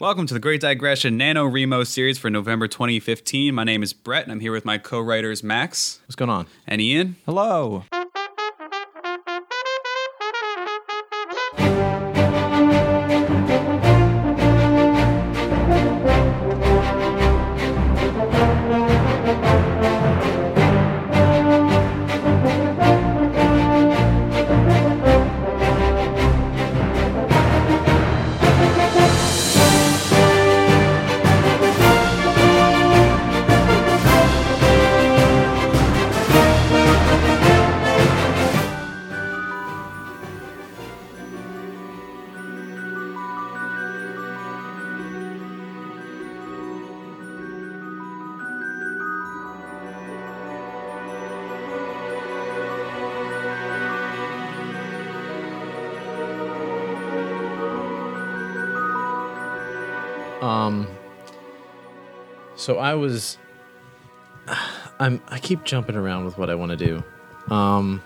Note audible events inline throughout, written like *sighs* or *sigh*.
Welcome to the Great Digression NaNoWriMo series for November 2015. My name is Brett, and I'm here with my co-writers Max What's going on? and Ian. Hello. So I was. *sighs* I'm. I keep jumping around with what I want to do. Um.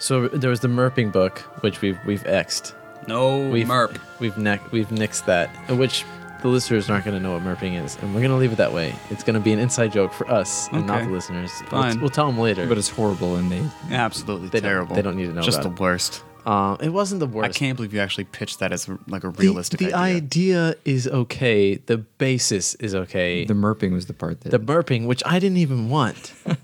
So there was the Merping book, which we've we've xed. No We've Merp. We've neck we've nixed that, which the listeners aren't going to know what Merping is, and we're going to leave it that way. It's going to be an inside joke for us and not the listeners. We'll, Fine. we'll tell them later. But it's horrible and they Absolutely They don't- terrible. they don't need to know Just about the worst. Uh, it wasn't the worst. I can't believe you actually pitched that as like a realistic the, idea. idea is okay. The basis is okay. the merping was the part that the burping, which I didn't even want. *laughs*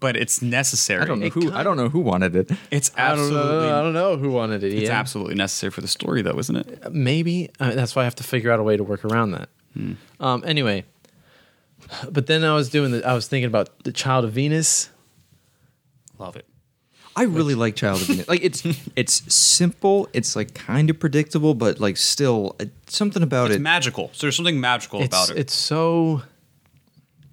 But it's necessary. I don't know it who kind- I don't know who wanted it. It's I don't absolutely. know. I don't know who wanted it. It's Ian. absolutely necessary for the story, though, isn't it? Maybe uh, that's why I have to figure out a way to work around that. Um, anyway, but then I was doing the, I was thinking about the Child of Venus. Love it. I really like Child of Venus. Like it's *laughs* it's simple. It's like kind of predictable, but like still uh, something about it. It's it. magical. So there's something magical It's about it. it's so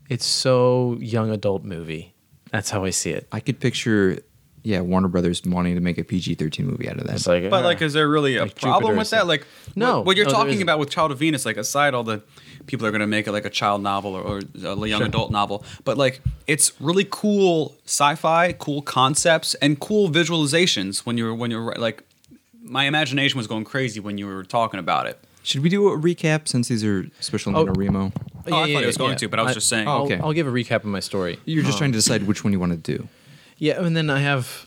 it's so young adult movie. That's how I see it. I could picture, yeah, Warner Brothers wanting to make a PG thirteen movie out of that. It's like, But uh, like, is there really a like problem Jupiter with that? Like, No, what, what you're no, talking about with Child of Venus, like, aside all the people are going to make it like a child novel or, or a young Sure. adult novel, but like, it's really cool sci-fi, cool concepts, and cool visualizations. When you're when you're like, my imagination was going crazy when you were talking about it. Should we do a recap since these are special Oh. remo? Oh, I thought he was going to, but I was just saying. I'll, Okay. I'll give a recap of my story. You're just trying to decide which one you want to do. Yeah, and then I have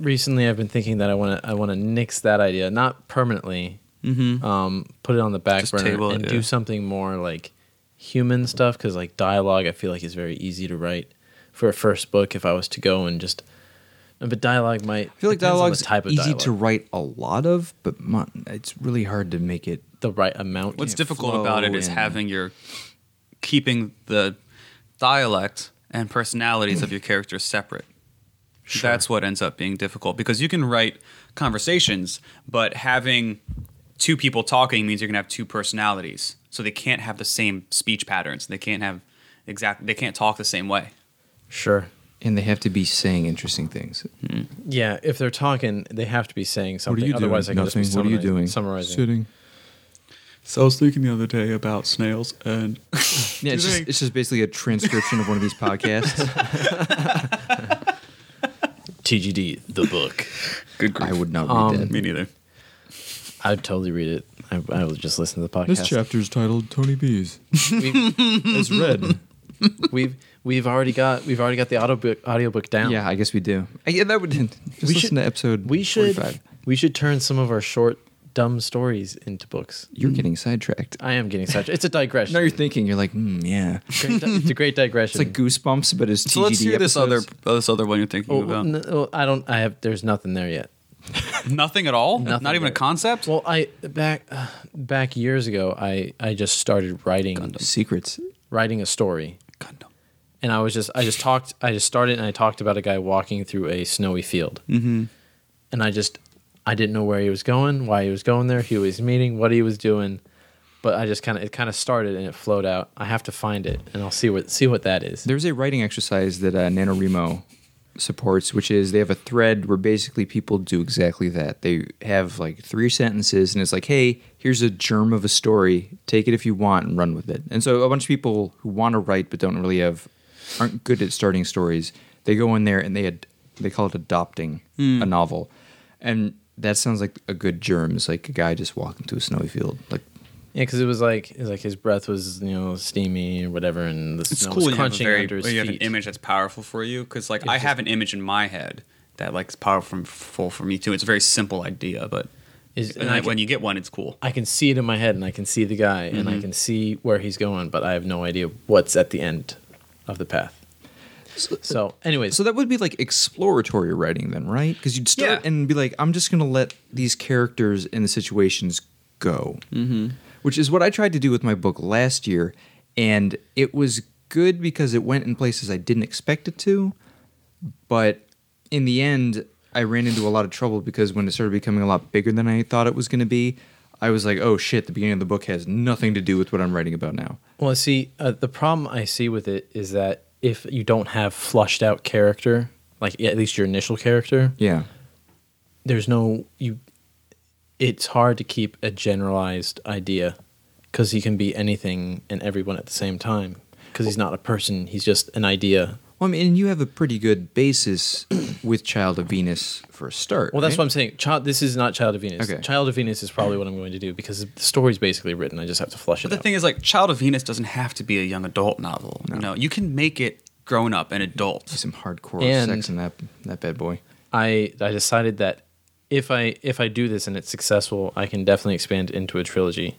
recently I've been thinking that I want to I want to nix that idea, not permanently. Mm-hmm. Um, put it on the back Just burner table and yeah. do something more like human stuff because like dialogue I feel like is very easy to write for a first book. If I was to go and just, but dialogue might. I feel like depends on the dialogue's type of easy dialogue, to write a lot of, but it's really hard to make it. the right amount. What's difficult about it is flow is and- having your keeping the dialect and personalities of your characters separate. Sure. That's what ends up being difficult because you can write conversations, but having two people talking means you're gonna have two personalities, so they can't have the same speech patterns. They can't have exact. They can't talk the same way. Sure. And they have to be saying interesting things. Mm-hmm. Yeah, if they're talking, they have to be saying something. What are you Otherwise, doing? I can just be Nothing. What are you doing? Summarizing. Sitting. So I was thinking the other day about snails and *laughs* Yeah, it's just, it's just basically a transcription of one of these podcasts. *laughs* *laughs* TGD the book. *laughs* good. grief. I would not read Um, that. Me neither. I'd totally read it. I, I would just listen to the podcast. This chapter is titled Tony B's. We've, It's read. we've we've already got we've already got the audiobook audiobook down. Yeah, I guess we do. Uh, Yeah, that would *laughs* just We listen should- to episode. we should 45. we should turn some of our short dumb stories into books. You're getting sidetracked. I am getting such. It's a digression. *laughs* Now you're thinking. You're like, hmm, yeah. Great di- it's a great digression. It's like Goosebumps, but it's TGD So let's hear this other episodes. this other one you're thinking Oh, about. n- oh, I don't. I have. There's nothing there yet. *laughs* Nothing at all. Nothing Not even a there. concept. Well, I back uh, back years ago. I I just started writing secrets. writing a story, Gundam. and I was just I just talked. I just started and I talked about a guy walking through a snowy field. Mm-hmm. and I just I didn't know where he was going, why he was going there, who he was meeting, what he was doing, but I just kind of it kind of started and it flowed out. I have to find it and I'll see what see what that is. There's a writing exercise that uh, NaNoWriMo supports, which is they have a thread where basically people do exactly that. They have like three sentences, and it's like, hey, here's a germ of a story. Take it if you want and run with it. And so a bunch of people who want to write but don't really have, aren't good at starting stories, they go in there and they ad- they call it adopting a novel, and that sounds like a good germ. It's like a guy just walking through a snowy field. Like Yeah, because it was like it was like his breath was you know steamy or whatever, and the It's snow cool was you have, crunching very, under his when you have an image that's powerful for you because like It's I just- have an image in my head that like is powerful for me too. It's a very simple idea, but Is- and and I then can- when you get one, it's cool. I can see it in my head, and I can see the guy, and I mm-hmm. can see where he's going, but I have no idea what's at the end of the path. So, anyways, So that would be like exploratory writing, then, right? Because you'd start Yeah. and be like, I'm just gonna let these characters and the situations go, mm-hmm. which is what I tried to do with my book last year, and it was good because it went in places I didn't expect it to, but in the end, I ran into a lot of trouble because when it started becoming a lot bigger than I thought it was gonna be. I was like, "Oh shit!" The beginning of the book has nothing to do with what I'm writing about now. Well, see, uh, the problem I see with it is that if you don't have flushed out character, like at least your initial character, Yeah, there's no you. It's hard to keep a generalized idea because he can be anything and everyone at the same time. Because he's not a person; he's just an idea. Well, I mean, and you have a pretty good basis *coughs* with Child of Venus for a start. Well, that's right? what I'm saying. Child, this is not Child of Venus. Okay. Child of Venus is probably what I'm going to do because the story's basically written. I just have to flush it But the out. thing is, like, Child of Venus doesn't have to be a young adult novel. You know, you can make it grown up and adult. some hardcore And- sex in that that bad boy. I I decided that if I if I do this and it's successful, I can definitely expand into a trilogy.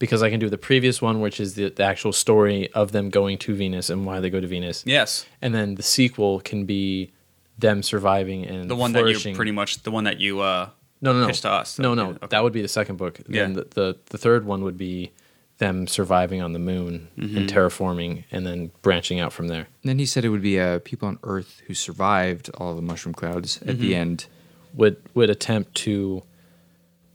Because I can do the previous one, which is the, the actual story of them going to Venus and why they go to Venus. Yes, And then the sequel can be them surviving and the one that flourishing. you pretty much the one that you uh no no no pitched to us. no no Okay. that would be the second book. Then Yeah. the, the the third one would be them surviving on the moon Mm-hmm. and terraforming and then branching out from there. And then he said it would be uh, people on Earth who survived all the mushroom clouds at the end. would would attempt to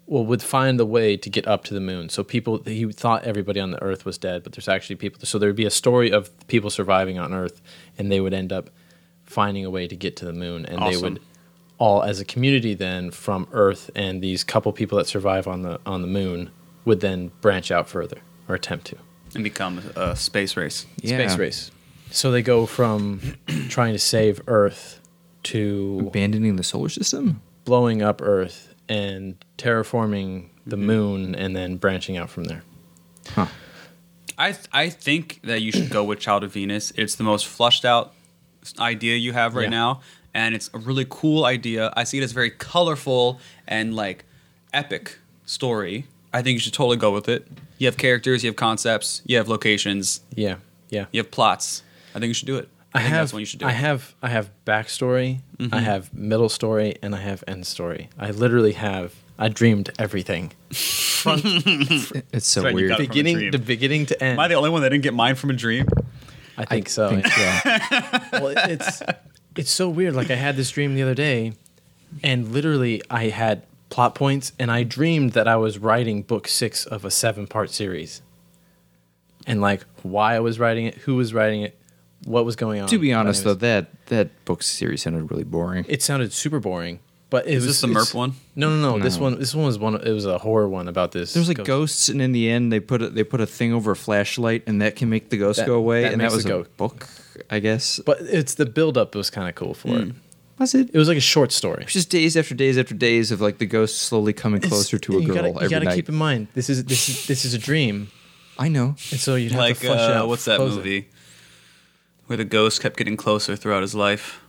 well would find the way to get up to the moon. So people he thought everybody on the earth was dead but there's actually people so there would be a story of people surviving on earth and they would end up finding a way to get to the moon and they would all as a community then from earth and these couple people that survive on the on the moon would then branch out further or attempt to. And become a space race. space race. So they go from trying to save earth to Abandoning the solar system? blowing up Earth and terraforming the mm-hmm. moon and then branching out from there. Huh. I th- I think that you should go with Child of Venus. It's the most flushed out idea you have right Yeah. now, and it's a really cool idea. I see it as a very colorful and like epic story. I think you should totally go with it. You have characters, you have concepts, you have locations, Yeah, yeah. you have plots. I think you should do it. I, I think have that's when you should do I it. have I have backstory, I mm-hmm. have middle story, and I have end story. I literally have I dreamed everything. *laughs* It's so right, weird. got from a beginning dream. to beginning to end. Am I the only one that didn't get mine from a dream? I think so. think, yeah. *laughs* well, it's it's so weird. Like I had this dream the other day, and literally I had plot points, and I dreamed that I was writing book six of a seven part series, and like why I was writing it, who was writing it, what was going on. to be honest, though, that that book series sounded really boring. it sounded super boring. But it Is was this the it's- Merp one? No, no, no, no, This one, this one was one. It was a horror one about this. There's like ghost. ghosts, and in the end, they put a, they put a thing over a flashlight, and that can make the ghost That- go away. that and that was a ghost- book, I guess. But it's the buildup was kind of cool for it. was it? It was like a short story. It's just days after days after days of like the ghost slowly coming It's- closer to a girl gotta, you gotta night. keep in mind this is this is this is a dream, I know. and so you'd have Like to flush uh, out. what's that movie? it. Movie where the ghost kept getting closer throughout his life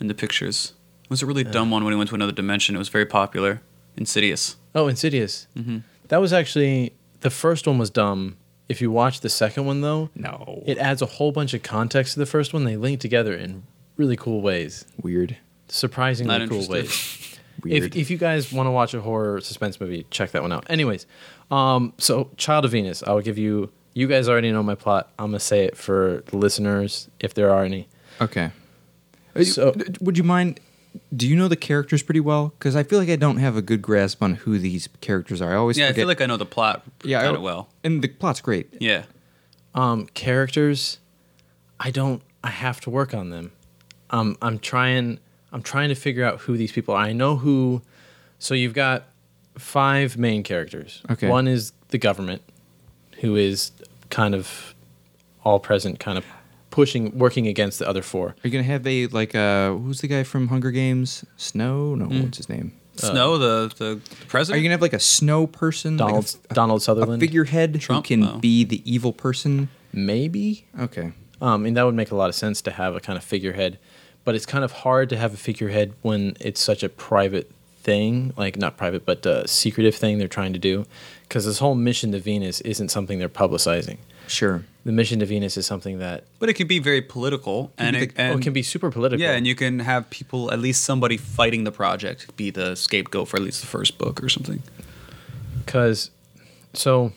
in the pictures? It was a really dumb one when he went to another dimension. It was very popular. Insidious. Oh, Insidious. Mm-hmm. That was actually the first one was dumb. If you watch the second one though, No. it adds a whole bunch of context to the first one. They link together in really cool ways, Weird. surprisingly Not cool interested. ways. *laughs* Weird. If if you guys want to watch a horror suspense movie, check that one out. Anyways, um, so Child of Venus, I'll give you. You guys already know my plot. I'm gonna say it for the listeners, if there are any. okay. So- would you mind? Do you know the characters pretty well? Because I feel like I don't have a good grasp on who these characters are. I always Yeah, I feel like I know the plot yeah, kind of well. and the plot's great. Yeah. Um, characters, I don't. I have to work on them. Um, I'm trying. I'm trying to figure out who these people are. I know who. So you've got five main characters. Okay. One is the government, who is kind of all present, kind of pushing, working against the other four. Are you gonna have a like uh who's the guy from Hunger Games? Snow? No, Mm. what's his name? Snow, the the president. Are you gonna have like a snow person, like a Donald f- Donald a Sutherland. figurehead Trump? who can Oh. be the evil person? maybe. Okay. Um, I mean, that would make a lot of sense to have a kind of figurehead, but it's kind of hard to have a figurehead when it's such a private thing, like not private, but a secretive thing they're trying to do. Because this whole mission to Venus isn't something they're publicizing. Sure. The mission to Venus is something that but it can be very political, and be it, the- oh, and it can be super political. Yeah, and you can have people, at least somebody fighting the project, be the scapegoat for at least the first book or something. because so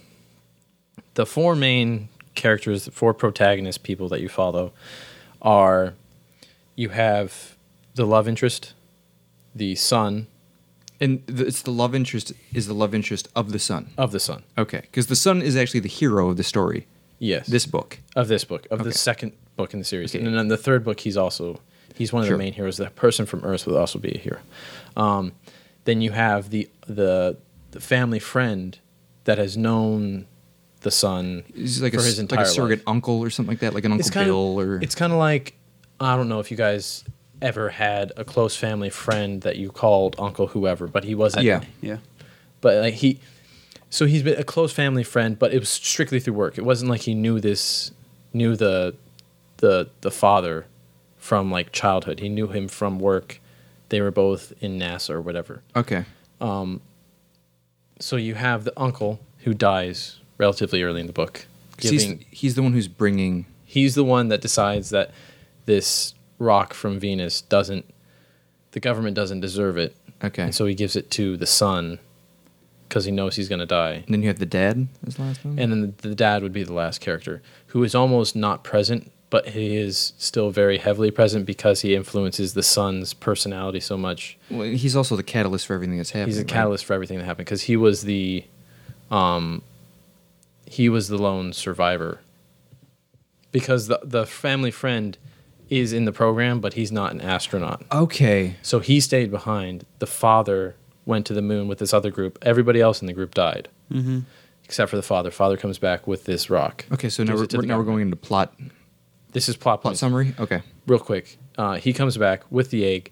the four main characters, the four protagonist people that you follow are you have the love interest, the son And the, it's the love interest is the love interest of the son. of the son. Okay, because the son is actually the hero of the story. Yes. This book. of this book, of Okay. the second book in the series. Okay. And then the third book he's also he's one of Sure. the main heroes. The person from Earth would also be a hero. Um, then you have the the the family friend that has known the son He's like for a, his s- entire like a surrogate life. uncle or something like that, like an Uncle Bill or it's kind of like I don't know if you guys ever had a close family friend that you called Uncle whoever, but he wasn't. Yeah. Yeah. But like he, so he's been a close family friend, but it was strictly through work. It wasn't like he knew this, knew the, the the father, from like childhood. He knew him from work. They were both in NASA or whatever. okay. Um. So you have the uncle who dies relatively early in the book. 'Cause He's, he's the one who's bringing. he's the one that decides that this rock from Venus doesn't, the government doesn't deserve it, Okay. and so he gives it to the son, because he knows he's gonna die. and then you have the dad as the last one. And then the, the dad would be the last character, who is almost not present, but he is still very heavily present because he influences the son's personality so much. well, he's also the catalyst for everything that's happening. He's a right? catalyst for everything that happened because he was the, um, he was the lone survivor. Because the the family friend is in the program, but he's not an astronaut. Okay. So he stayed behind. The father went to the moon with this other group. Everybody else in the group died, mm-hmm. except for the father. Father comes back with this rock. Okay. So now we're, we're- now we're going into plot This is plot plot summary. Okay. Real quick, uh, he comes back with the egg,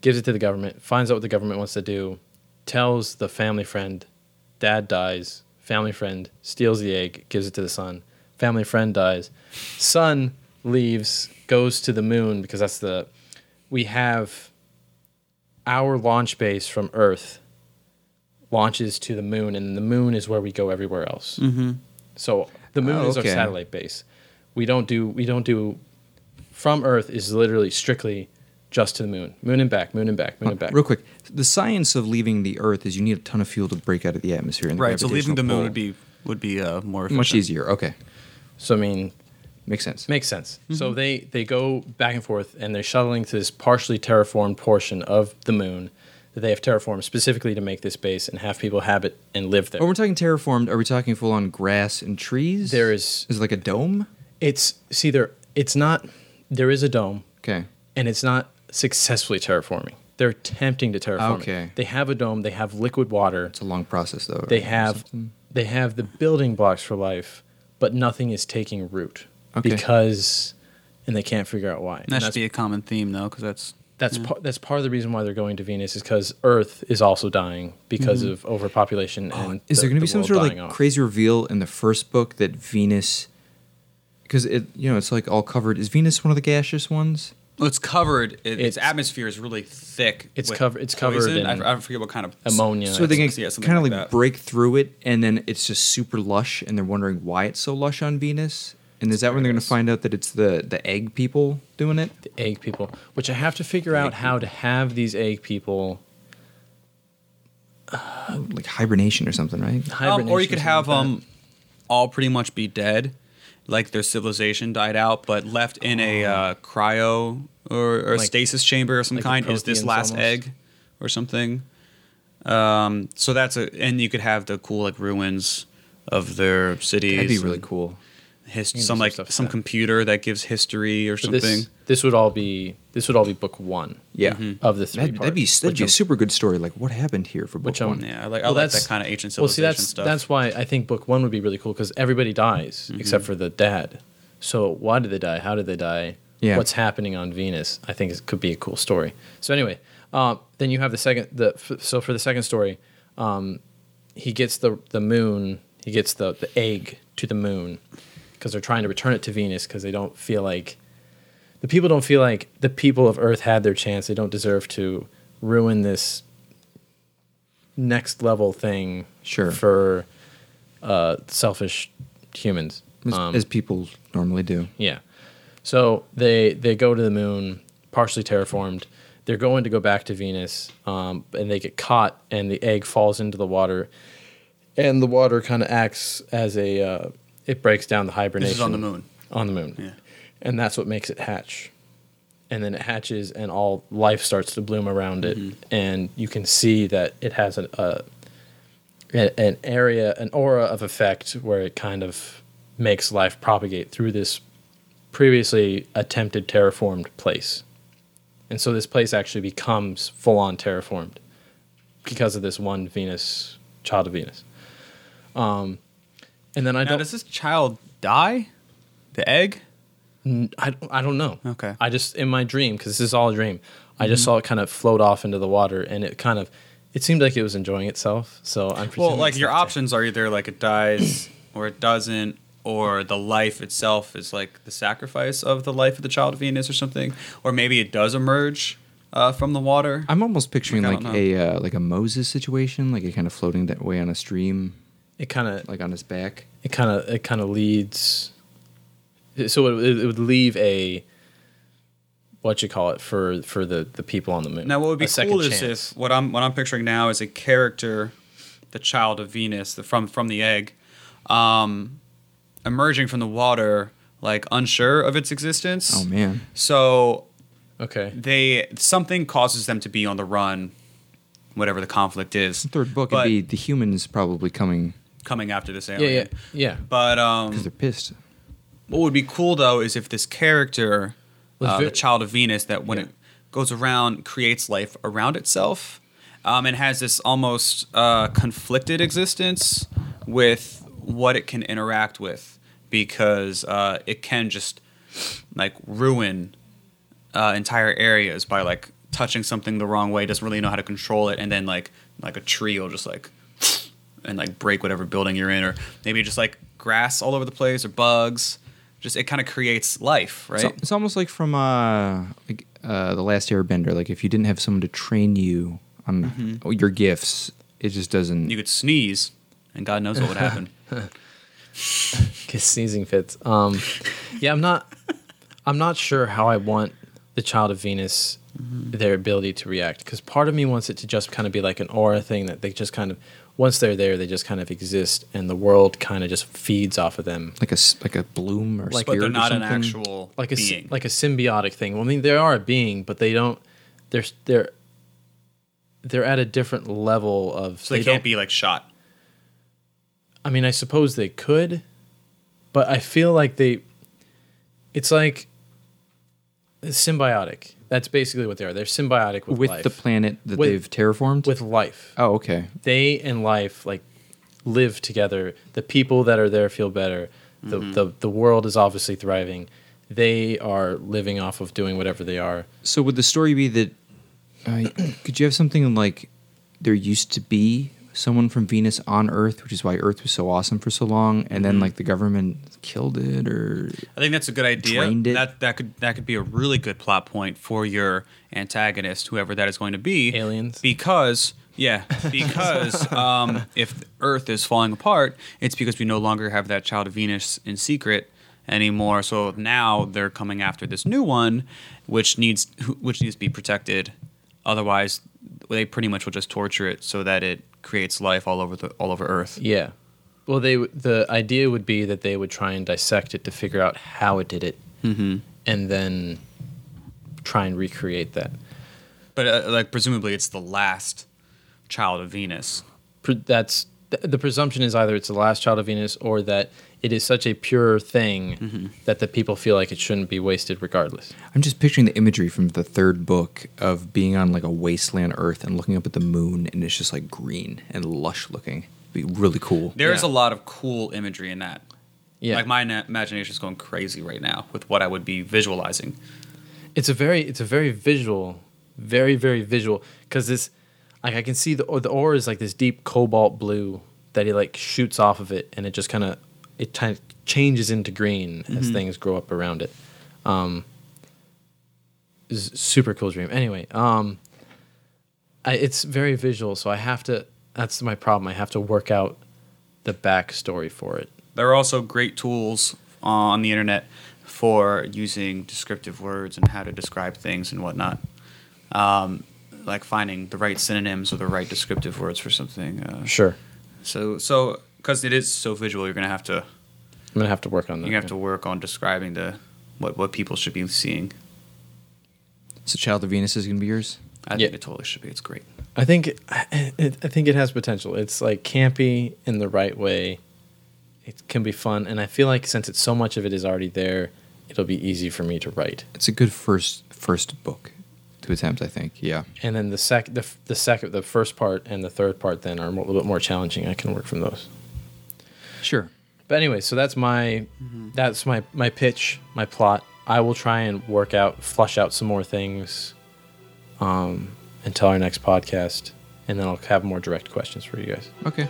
gives it to the government, finds out what the government wants to do, tells the family friend, dad dies. Family friend steals the egg, gives it to the son. Family friend dies. Son leaves, goes to the moon because that's the. We have our launch base from Earth launches to the moon, and the moon is where we go everywhere else. Mm-hmm. So the moon Oh, is our satellite base. We don't do we don't do from Earth is literally strictly just to the moon, moon and back, moon and back, moon and back. Real quick, the science of leaving the Earth is you need a ton of fuel to break out of the atmosphere. And the Right. So leaving the moon gravitational would be would be uh, more pull. much easier. Okay, So I mean, makes sense. makes sense. Mm-hmm. So they they go back and forth, and they're shuttling to this partially terraformed portion of the moon that they have terraformed specifically to make this base and have people habit and live there. When we're talking terraformed, are we talking full on grass and trees? There is is it like a dome. it's see there it's not there is a dome Okay. and it's not successfully terraforming. They're attempting to terraform. it. Okay. They have a dome. They have liquid water. It's a long process though. They have something. they have the building blocks for life, but nothing is taking root Okay. because, and they can't figure out why. And And that should that's be a common theme though, because that's that's part that's part of the reason why they're going to Venus is because Earth is also dying because of overpopulation and Mm-hmm. Is the- there going to the be some sort of like off. crazy reveal in the first book that Venus? Because it, you know, it's like all covered. Is Venus one of the gaseous ones? well, it's covered. It, its, It's- atmosphere is really thick. It's covered- it's covered poison. in I, I forget what kind of ammonia. so they can yeah, something kind of like like, break through it, and then it's just super lush, and they're wondering why it's so lush on Venus. And is that when they're going to find out that it's the the egg people doing it? the egg people, which I have to figure out how to have these egg people Like hibernation or something, right? Um, or you could have something like um, all pretty much be dead, like their civilization died out, but left in a uh, cryo or, or Like- stasis chamber of some like kind is this last almost? egg or something. Um, so that's a, and you could have the cool like ruins of their cities. That'd be really cool. His, some some like stuff some that. computer that gives history or But something. This, this would all be this would all be book one Yeah, of the 3 that'd, that'd be parts, that'd be a I'm- super good story. Like what happened here for book Which I'm- one? yeah, I like, I like that's- that kind of ancient civilization Well, see, that's stuff. that's why I think book one would be really cool because everybody dies Mm-hmm. except for the dad. So why did they die? How did they die? Yeah. What's happening on Venus? I think it could be a cool story. So anyway, Uh, then you have the second. The f- so for the second story, um, he gets the the moon. He gets the the egg to the moon because they're trying to return it to Venus because they don't feel like the people don't feel like the people of Earth had their chance. They don't deserve to ruin this next level thing Sure. for uh, selfish humans. As, Um, as people normally do. yeah. So they they go to the moon, partially terraformed. They're going to go back to Venus, um, and they get caught, and the egg falls into the water, and the water kind of acts as a uh, it breaks down the hibernation. This is on the moon. On the moon. Yeah. And that's what makes it hatch. And then it hatches, and all life starts to bloom around it, and you can see that it has an, a- an area, an aura of effect where it kind of makes life propagate through this previously attempted terraformed place. And so this place actually becomes full on terraformed because of this one Venus, child of Venus. Um, and then I Now, don't. does this child die? The egg? N- I, don't- I don't know. Okay. I just in my dream because this is all a dream. I just saw it kind of float off into the water, and it kind of it seemed like it was enjoying itself. So I'm Well, presuming like it's your not dead. options are either like it dies *coughs* or it doesn't, or the life itself is like the sacrifice of the life of the child of Venus or something, or maybe it does emerge uh, from the water. I'm almost picturing Like, I like, don't a uh, like a Moses situation, like it kind of floating that way on a stream, It kind of like on his back. It kind of it kind of leads. So it, it would leave a what you call it for for the the people on the moon. Now, what would be A second cool is chance. if what I'm what I'm picturing now is a character, the child of Venus, the, from from the egg, um, emerging from the water, like unsure of its existence. Oh man, So okay. they something causes them to be on the run, whatever the conflict is. the third book But would be the humans probably coming coming after this Yeah, alien. yeah, yeah. But because um, they're pissed. what would be cool though is if this character, uh, ve- the child of Venus, that when Yeah. it goes around creates life around itself, um, and has this almost uh, conflicted existence with what it can interact with, because uh, it can just like ruin uh, entire areas by like touching something the wrong way, doesn't really know how to control it, and then like like a tree will just like and like break whatever building you're in, or maybe just like grass all over the place or bugs. Just it kind of creates life, right? It's, it's almost like from uh, like uh, the Last Airbender. Like if you didn't have someone to train you on your gifts, it just doesn't. Mm-hmm. you could sneeze, and God knows what would happen. *laughs* *laughs* Get sneezing fits. Um, yeah, I'm not. I'm not sure how I want the child of Venus their ability to react because part of me wants it to just kind of be like an aura thing that they just kind of once they're there they just kind of exist and the world kind of just feeds off of them like a s- like a bloom or Like- but they're or not an actual like a being. like a symbiotic thing. Well, I mean they are a being, but they don't. They're they're they're at a different level of. so they, don't- can't be like shot. I mean, I suppose they could, but I feel like they. It's like it's symbiotic. That's basically what they are. They're symbiotic with, with life. the planet that With- they've terraformed. with life. oh, okay. They and life like live together. The people that are there feel better. The the the world is obviously thriving. They are living off of doing whatever they are. So would the story be that? Uh, *clears throat* could you have something like there used to be someone from Venus on Earth, which is why Earth was so awesome for so long, and then like the government killed it, or I think that's a good idea. Drained it. That that could that could be a really good plot point for your antagonist, whoever that is going to be. Aliens? Because yeah, because *laughs* um, if Earth is falling apart, it's because we no longer have that child of Venus in secret anymore. So now they're coming after this new one, which needs which needs to be protected. Otherwise, they pretty much will just torture it so that it creates life all over the all over Earth. Yeah. Well, they w- the idea would be that they would try and dissect it to figure out how it did it, Mm-hmm. and then try and recreate that. But uh, like presumably, it's the last child of Venus. Pre- that's th- the presumption is either it's the last child of Venus or that it is such a pure thing Mm-hmm. that the people feel like it shouldn't be wasted regardless. I'm just picturing the imagery from the third book of being on like a wasteland Earth and looking up at the moon, and it's just like green and lush looking. Be really cool. There is Yeah. a lot of cool imagery in that. Yeah, Like my na- imagination is going crazy right now with what I would be visualizing. it's a very it's a very visual very very visual because this like I can see the or the ore is like this deep cobalt blue that he like shoots off of it and it just kind of it kind of changes into green as things grow up around it. Um, is super cool dream. Anyway, um, I, it's very visual, so I have to. That's my problem. I have to work out the backstory for it. There are also great tools on the internet for using descriptive words and how to describe things and whatnot. Um, like finding the right synonyms or the right descriptive words for something. Uh, Sure, so, so because it is so visual, you're gonna have to I'm gonna have to work on that. you have to work on describing the what what people should be seeing. So Child of Venus is gonna be yours. I Yeah. think it totally should be. It's great. I think it, it, I think it has potential. It's like campy in the right way. It can be fun, and I feel like since it's so much of it is already there, it'll be easy for me to write. It's a good first first book to attempt. I think. Yeah. And then the sec the, the second the first part and the third part then are a little bit more challenging. I can work from those. Sure. But anyway, so that's my that's my my pitch, my plot. I will try and work out, flush out some more things, um, until our next podcast, and then I'll have more direct questions for you guys. Okay.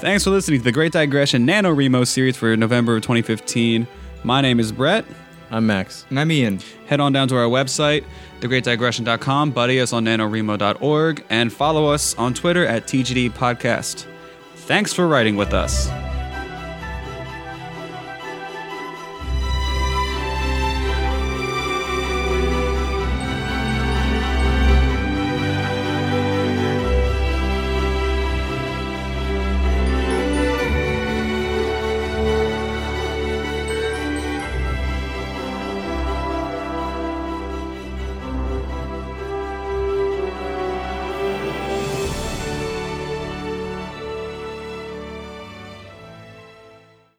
Thanks for listening to the Great Digression NaNoWriMo series for November of 2015. My name is Brett. I'm Max. And I'm Ian. Head on down to our website, thegreatdigression.com, buddy us on nanowrimo.org, and follow us on Twitter at TGD Podcast. Thanks for writing with us.